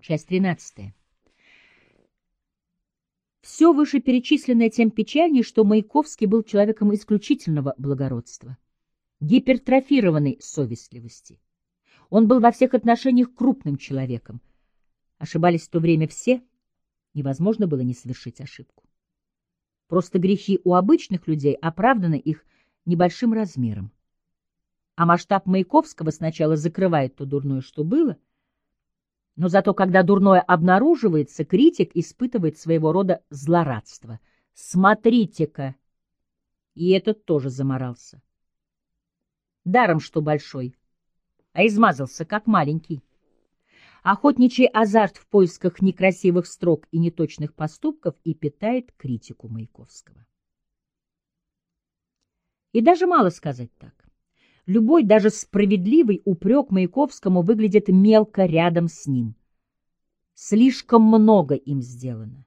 Часть 13. Все вышеперечисленное тем печальнее, что Маяковский был человеком исключительного благородства, гипертрофированной совестливости. Он был во всех отношениях крупным человеком. Ошибались в то время все, невозможно было не совершить ошибку. Просто грехи у обычных людей оправданы их небольшим размером. А масштаб Маяковского сначала закрывает то дурное, что было — но зато, когда дурное обнаруживается, критик испытывает своего рода злорадство. Смотрите-ка! И этот тоже заморался. Даром, что большой, а измазался, как маленький. Охотничий азарт в поисках некрасивых строк и неточных поступков и питает критику Маяковского. И даже мало сказать так. Любой, даже справедливый упрек Маяковскому выглядит мелко рядом с ним. Слишком много им сделано.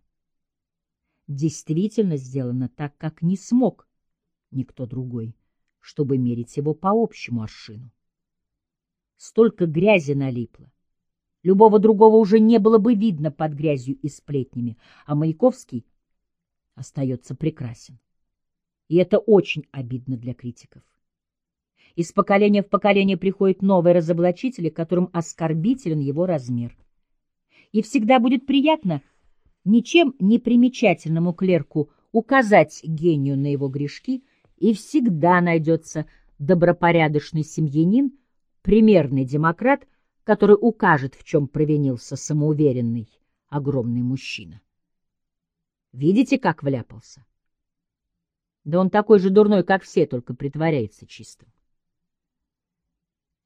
Действительно сделано так, как не смог никто другой, чтобы мерить его по общему аршину. Столько грязи налипло. Любого другого уже не было бы видно под грязью и сплетнями, а Маяковский остается прекрасен. И это очень обидно для критиков. Из поколения в поколение приходят новые разоблачители, которым оскорбителен его размер. И всегда будет приятно ничем не примечательному клерку указать гению на его грешки, и всегда найдется добропорядочный семьянин, примерный демократ, который укажет, в чем провинился самоуверенный, огромный мужчина. Видите, как вляпался? Да он такой же дурной, как все, только притворяется чистым.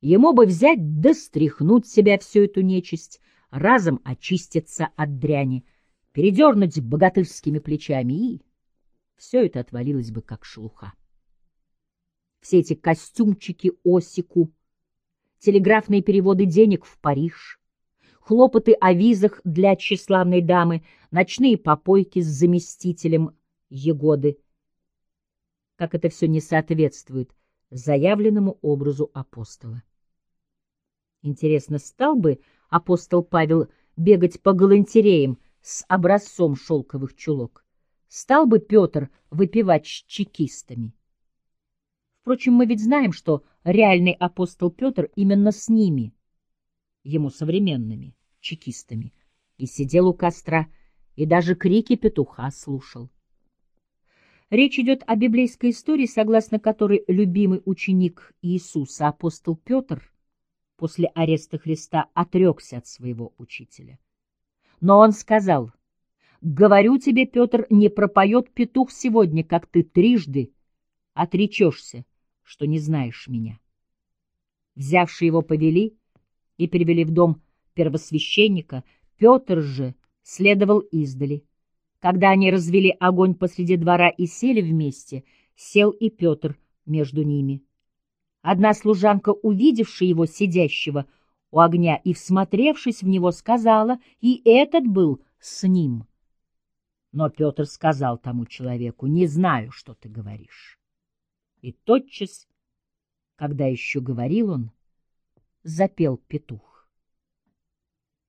Ему бы взять да стряхнуть себя всю эту нечисть, разом очиститься от дряни, передернуть богатырскими плечами, и все это отвалилось бы, как шелуха. Все эти костюмчики Осику, телеграфные переводы денег в Париж, хлопоты о визах для тщеславной дамы, ночные попойки с заместителем Егоды. Как это все не соответствует заявленному образу апостола. Интересно, стал бы апостол Павел бегать по галантереям с образцом шелковых чулок? Стал бы Петр выпивать с чекистами? Впрочем, мы ведь знаем, что реальный апостол Петр именно с ними, ему современными, чекистами, и сидел у костра, и даже крики петуха слушал. Речь идет о библейской истории, согласно которой любимый ученик Иисуса, апостол Петр, после ареста Христа отрекся от своего учителя. Но он сказал, «Говорю тебе, Петр, не пропоет петух сегодня, как ты трижды отречешься, что не знаешь меня». Взявшие его повели и привели в дом первосвященника, Петр же следовал издали. Когда они развели огонь посреди двора и сели вместе, сел и Петр между ними. Одна служанка, увидевшая его сидящего у огня и всмотревшись в него, сказала, и этот был с ним. Но Петр сказал тому человеку, не знаю, что ты говоришь. И тотчас, когда еще говорил он, запел петух.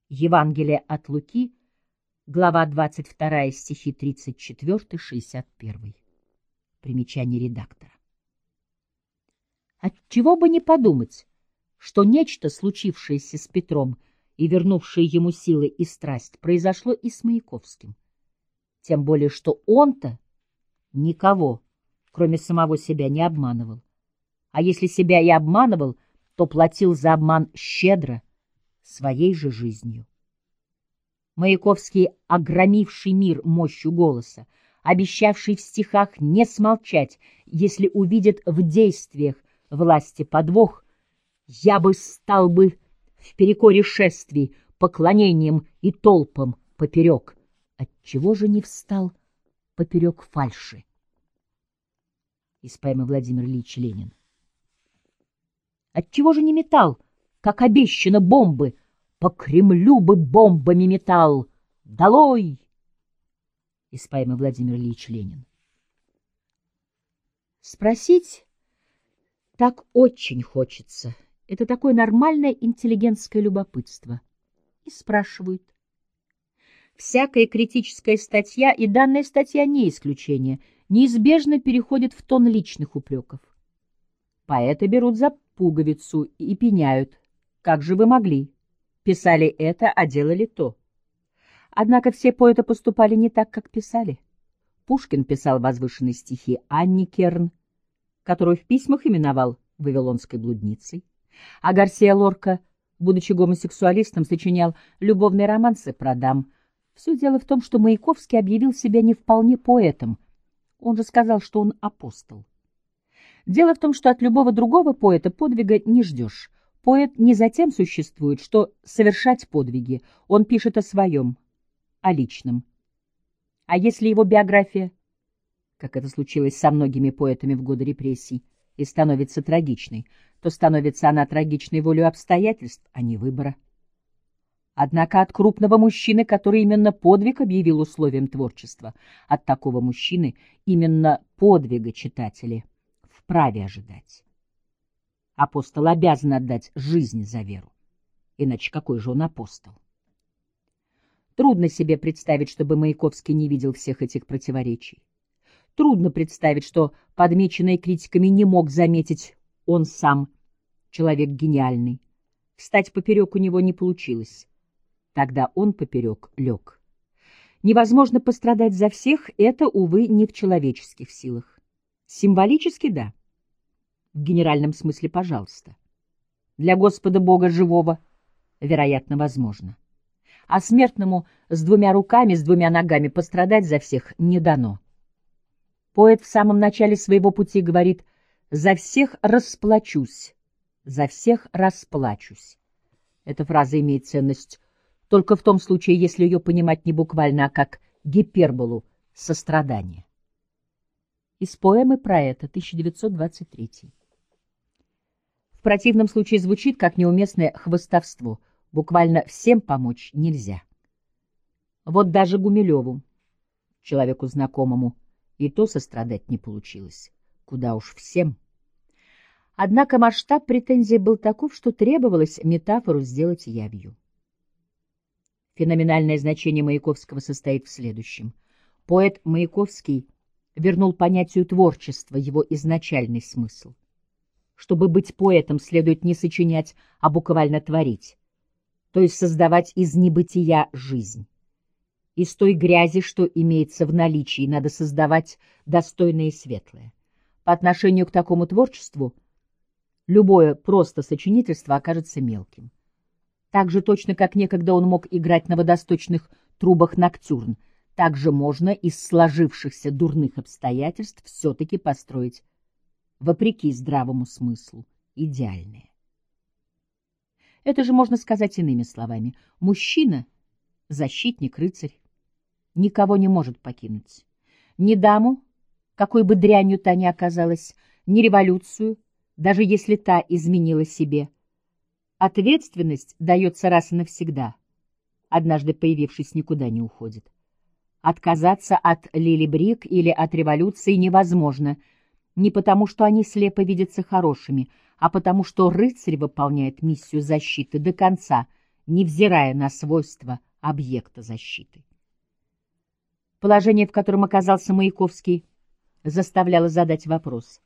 Евангелие от Луки, глава 22, стихи 34-61. Примечание редактора. Отчего бы не подумать, что нечто, случившееся с Петром и вернувшее ему силы и страсть, произошло и с Маяковским. Тем более, что он-то никого, кроме самого себя, не обманывал. А если себя и обманывал, то платил за обман щедро, своей же жизнью. Маяковский, огромивший мир мощью голоса, обещавший в стихах не смолчать, если увидит в действиях власти подвох, я бы стал бы в перекоре шествий, поклонением и толпам поперек. Отчего же не встал поперек фальши? Из Владимир Ильич Ленин. Отчего же не метал, как обещано, бомбы? По Кремлю бы бомбами метал. Долой! Из Владимир Ильич Ленин. Спросить так очень хочется. Это такое нормальное интеллигентское любопытство. и спрашивают. Всякая критическая статья, и данная статья не исключение, неизбежно переходит в тон личных упреков. Поэты берут за пуговицу и пеняют. Как же вы могли? Писали это, а делали то. Однако все поэты поступали не так, как писали. Пушкин писал возвышенные стихи Анни Керн, которую в письмах именовал «Вавилонской блудницей», а Гарсия Лорка, будучи гомосексуалистом, сочинял любовные романсы про дам. Все дело в том, что Маяковский объявил себя не вполне поэтом. Он же сказал, что он апостол. Дело в том, что от любого другого поэта подвига не ждешь. Поэт не затем существует, что совершать подвиги. Он пишет о своем, о личном. А если его биография, как это случилось со многими поэтами в годы репрессий, и становится трагичной, то становится она трагичной волю обстоятельств, а не выбора. Однако от крупного мужчины, который именно подвиг объявил условием творчества, от такого мужчины именно подвига читатели вправе ожидать. Апостол обязан отдать жизнь за веру. Иначе какой же он апостол? Трудно себе представить, чтобы Маяковский не видел всех этих противоречий. Трудно представить, что, подмеченный критиками, не мог заметить он сам, человек гениальный. Встать поперек у него не получилось. Тогда он поперек лег. Невозможно пострадать за всех, это, увы, не в человеческих силах. Символически — да. В генеральном смысле — пожалуйста. Для Господа Бога живого, вероятно, возможно а смертному с двумя руками, с двумя ногами пострадать за всех не дано. Поэт в самом начале своего пути говорит «За всех расплачусь, за всех расплачусь». Эта фраза имеет ценность только в том случае, если ее понимать не буквально, а как гиперболу сострадания. Из поэмы про это 1923. В противном случае звучит как неуместное хвостовство — Буквально всем помочь нельзя. Вот даже Гумилеву, человеку знакомому, и то сострадать не получилось. Куда уж всем. Однако масштаб претензий был таков, что требовалось метафору сделать явью. Феноменальное значение Маяковского состоит в следующем. Поэт Маяковский вернул понятию творчества его изначальный смысл. Чтобы быть поэтом, следует не сочинять, а буквально творить то есть создавать из небытия жизнь. Из той грязи, что имеется в наличии, надо создавать достойное и светлое. По отношению к такому творчеству любое просто сочинительство окажется мелким. Так же точно, как некогда он мог играть на водосточных трубах ноктюрн, так же можно из сложившихся дурных обстоятельств все-таки построить, вопреки здравому смыслу, идеальное. Это же можно сказать иными словами. Мужчина — защитник, рыцарь. Никого не может покинуть. Ни даму, какой бы дрянью та ни оказалась, ни революцию, даже если та изменила себе. Ответственность дается раз и навсегда. Однажды появившись, никуда не уходит. Отказаться от Лили Брик или от революции невозможно, не потому что они слепо видятся хорошими — а потому что рыцарь выполняет миссию защиты до конца, невзирая на свойства объекта защиты. Положение, в котором оказался Маяковский, заставляло задать вопрос,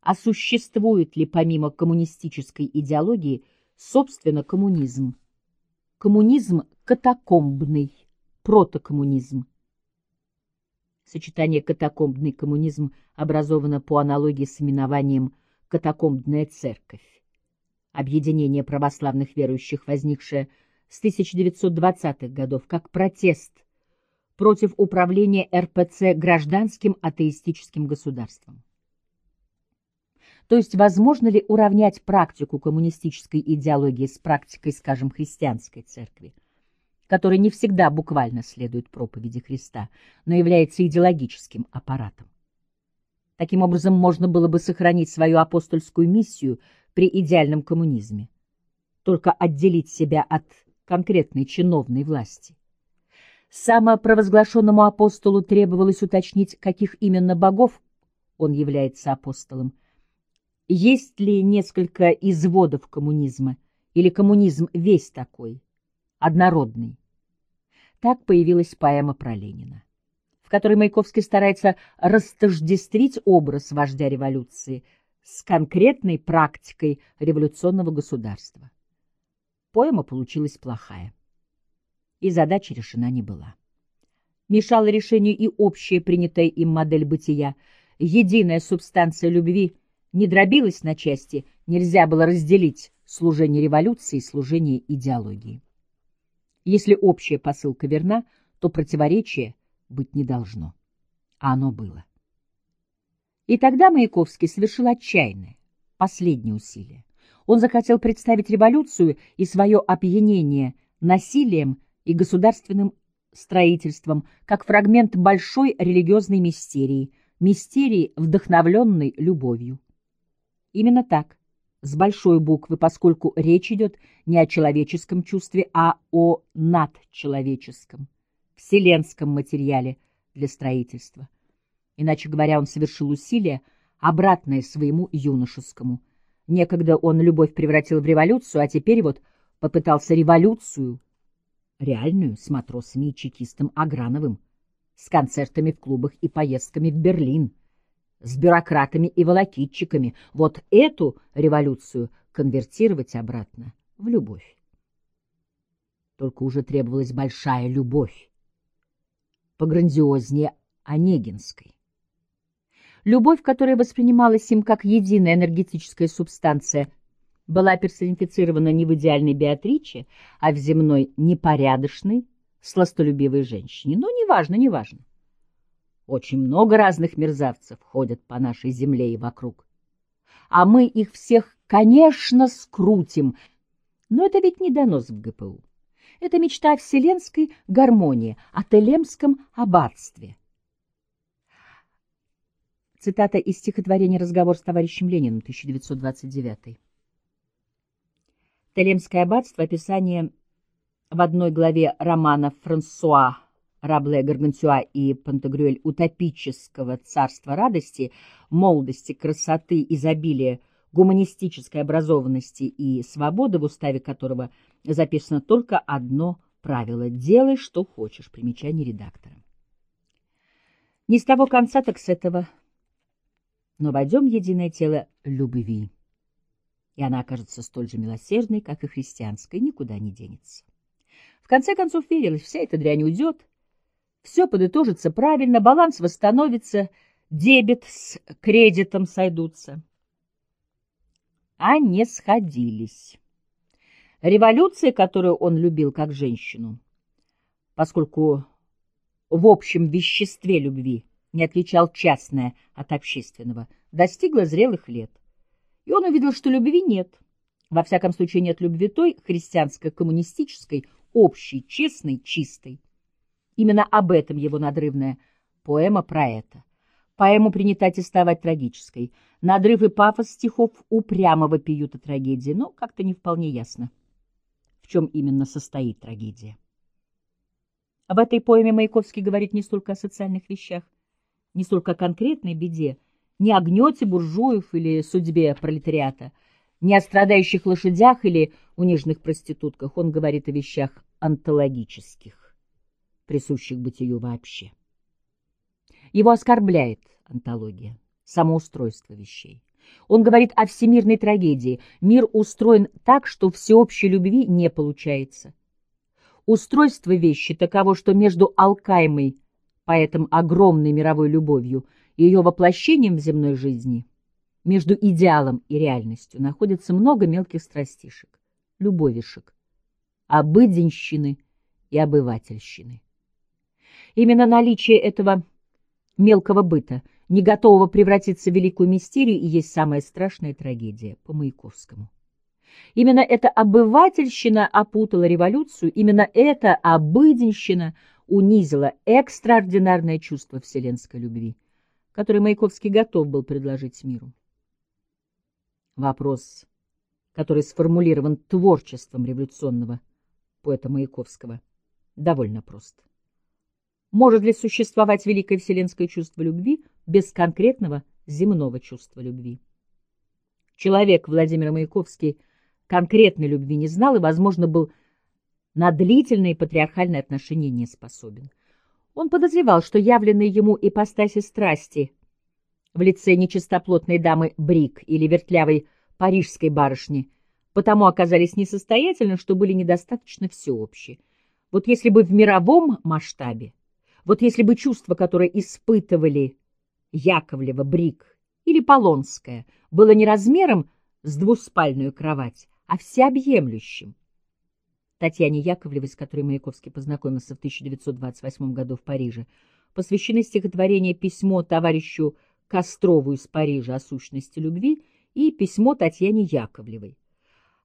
а существует ли помимо коммунистической идеологии, собственно, коммунизм? Коммунизм катакомбный, протокоммунизм. Сочетание катакомбный коммунизм образовано по аналогии с именованием катакомбная церковь. Объединение православных верующих, возникшее с 1920-х годов как протест против управления РПЦ гражданским атеистическим государством. То есть возможно ли уравнять практику коммунистической идеологии с практикой, скажем, христианской церкви, которая не всегда буквально следует проповеди Христа, но является идеологическим аппаратом? Таким образом, можно было бы сохранить свою апостольскую миссию при идеальном коммунизме, только отделить себя от конкретной чиновной власти. Самопровозглашенному апостолу требовалось уточнить, каких именно богов он является апостолом. Есть ли несколько изводов коммунизма, или коммунизм весь такой? однородный. Так появилась поэма про Ленина, в которой Маяковский старается растождествить образ вождя революции с конкретной практикой революционного государства. Поэма получилась плохая, и задача решена не была. Мешала решению и общая принятая им модель бытия. Единая субстанция любви не дробилась на части, нельзя было разделить служение революции и служение идеологии. Если общая посылка верна, то противоречия быть не должно. А оно было. И тогда Маяковский совершил отчаянное, последнее усилие. Он захотел представить революцию и свое опьянение насилием и государственным строительством как фрагмент большой религиозной мистерии, мистерии, вдохновленной любовью. Именно так, с большой буквы, поскольку речь идет не о человеческом чувстве, а о надчеловеческом, вселенском материале для строительства. Иначе говоря, он совершил усилие, обратное своему юношескому. Некогда он любовь превратил в революцию, а теперь вот попытался революцию, реальную, с матросами и чекистом Аграновым, с концертами в клубах и поездками в Берлин, с бюрократами и волокитчиками, вот эту революцию конвертировать обратно в любовь. Только уже требовалась большая любовь, пограндиознее Онегинской. Любовь, которая воспринималась им как единая энергетическая субстанция, была персонифицирована не в идеальной Беатриче, а в земной непорядочной, сластолюбивой женщине. Но неважно, неважно. Очень много разных мерзавцев ходят по нашей земле и вокруг. А мы их всех, конечно, скрутим. Но это ведь не донос в ГПУ. Это мечта о вселенской гармонии, о Телемском аббатстве. Цитата из стихотворения «Разговор с товарищем Лениным», 1929. Телемское аббатство — описание в одной главе романа Франсуа Рабле, Гаргантюа и Пантагрюэль утопического царства радости, молодости, красоты, изобилия, гуманистической образованности и свободы, в уставе которого записано только одно правило — делай, что хочешь, примечание редактора. Не с того конца, так с этого, но войдем в единое тело любви, и она окажется столь же милосердной, как и христианской, никуда не денется. В конце концов верилось, вся эта дрянь уйдет, все подытожится правильно, баланс восстановится, дебет с кредитом сойдутся. А не сходились. Революция, которую он любил как женщину, поскольку в общем веществе любви не отличал частное от общественного, достигла зрелых лет. И он увидел, что любви нет. Во всяком случае, нет любви той, христианско-коммунистической, общей, честной, чистой. Именно об этом его надрывная поэма про это. Поэму принято аттестовать трагической. Надрыв и пафос стихов упрямо вопиют о трагедии, но как-то не вполне ясно, в чем именно состоит трагедия. В этой поэме Маяковский говорит не столько о социальных вещах, не столько о конкретной беде, не о гнете буржуев или судьбе пролетариата, не о страдающих лошадях или униженных проститутках. Он говорит о вещах онтологических присущих бытию вообще. Его оскорбляет антология, самоустройство вещей. Он говорит о всемирной трагедии. Мир устроен так, что всеобщей любви не получается. Устройство вещи таково, что между алкаемой поэтом огромной мировой любовью и ее воплощением в земной жизни, между идеалом и реальностью находится много мелких страстишек, любовишек, обыденщины и обывательщины. Именно наличие этого мелкого быта, не готового превратиться в великую мистерию, и есть самая страшная трагедия по Маяковскому. Именно эта обывательщина опутала революцию, именно эта обыденщина унизила экстраординарное чувство вселенской любви, которое Маяковский готов был предложить миру. Вопрос, который сформулирован творчеством революционного поэта Маяковского, довольно прост. Может ли существовать великое вселенское чувство любви без конкретного земного чувства любви? Человек Владимир Маяковский конкретной любви не знал и, возможно, был на длительные патриархальные отношения не способен. Он подозревал, что явленные ему ипостаси страсти в лице нечистоплотной дамы Брик или вертлявой парижской барышни потому оказались несостоятельны, что были недостаточно всеобщие. Вот если бы в мировом масштабе, вот если бы чувство, которое испытывали Яковлева, Брик или Полонская, было не размером с двуспальную кровать, а всеобъемлющим. Татьяне Яковлевой, с которой Маяковский познакомился в 1928 году в Париже, посвящены стихотворение «Письмо товарищу Кострову из Парижа о сущности любви» и «Письмо Татьяне Яковлевой».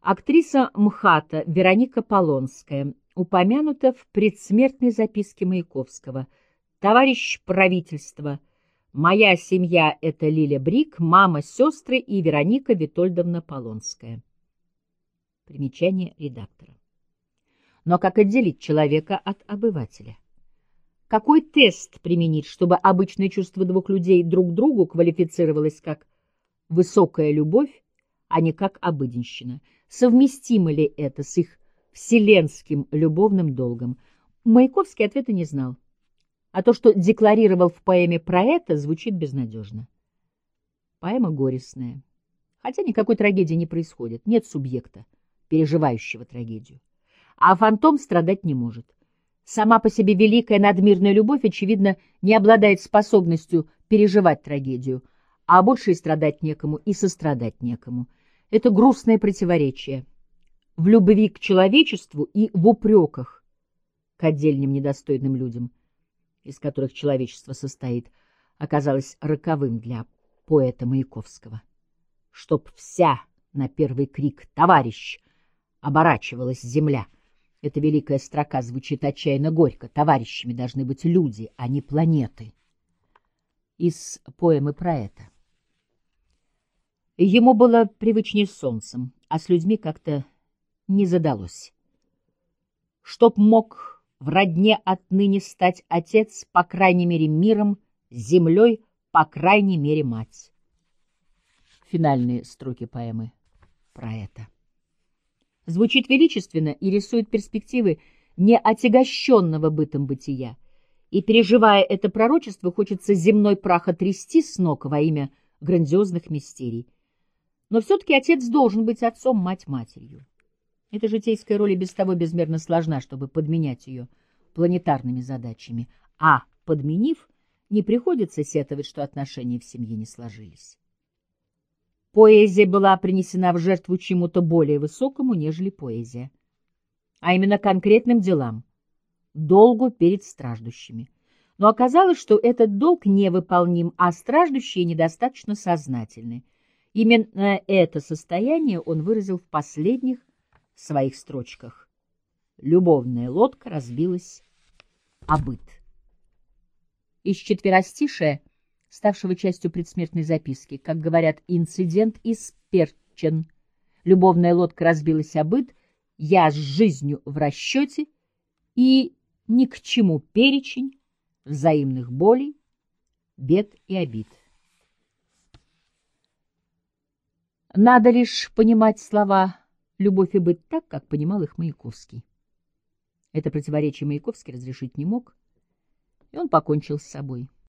Актриса МХАТа Вероника Полонская упомянута в предсмертной записке Маяковского. «Товарищ правительства, моя семья — это Лиля Брик, мама, сестры и Вероника Витольдовна Полонская». Примечание редактора. Но как отделить человека от обывателя? Какой тест применить, чтобы обычное чувство двух людей друг к другу квалифицировалось как высокая любовь, а не как обыденщина? Совместимо ли это с их вселенским любовным долгом? Маяковский ответа не знал. А то, что декларировал в поэме про это, звучит безнадежно. Поэма горестная. Хотя никакой трагедии не происходит, нет субъекта, переживающего трагедию. А фантом страдать не может. Сама по себе великая надмирная любовь, очевидно, не обладает способностью переживать трагедию, а больше и страдать некому, и сострадать некому. Это грустное противоречие в любви к человечеству и в упреках к отдельным недостойным людям, из которых человечество состоит, оказалось роковым для поэта Маяковского. Чтоб вся на первый крик «Товарищ!» оборачивалась земля. Эта великая строка звучит отчаянно горько. Товарищами должны быть люди, а не планеты. Из поэмы про это. Ему было привычнее с солнцем, а с людьми как-то не задалось. Чтоб мог в родне отныне стать отец, по крайней мере, миром, землей, по крайней мере, мать. Финальные строки поэмы про это. Звучит величественно и рисует перспективы неотягощенного бытом бытия. И, переживая это пророчество, хочется земной прах отрясти с ног во имя грандиозных мистерий. Но все-таки отец должен быть отцом, мать матерью. Эта житейская роль и без того безмерно сложна, чтобы подменять ее планетарными задачами, а, подменив, не приходится сетовать, что отношения в семье не сложились. Поэзия была принесена в жертву чему-то более высокому, нежели поэзия, а именно конкретным делам, долгу перед страждущими. Но оказалось, что этот долг невыполним, а страждущие недостаточно сознательны — Именно это состояние он выразил в последних своих строчках. Любовная лодка разбилась о. Из четверостишия, ставшего частью предсмертной записки, как говорят, инцидент исперчен. Любовная лодка разбилась о быт, я с жизнью в расчете и ни к чему перечень взаимных болей, бед и обид. Надо лишь понимать слова «любовь и быть» так, как понимал их Маяковский. Это противоречие Маяковский разрешить не мог, и он покончил с собой.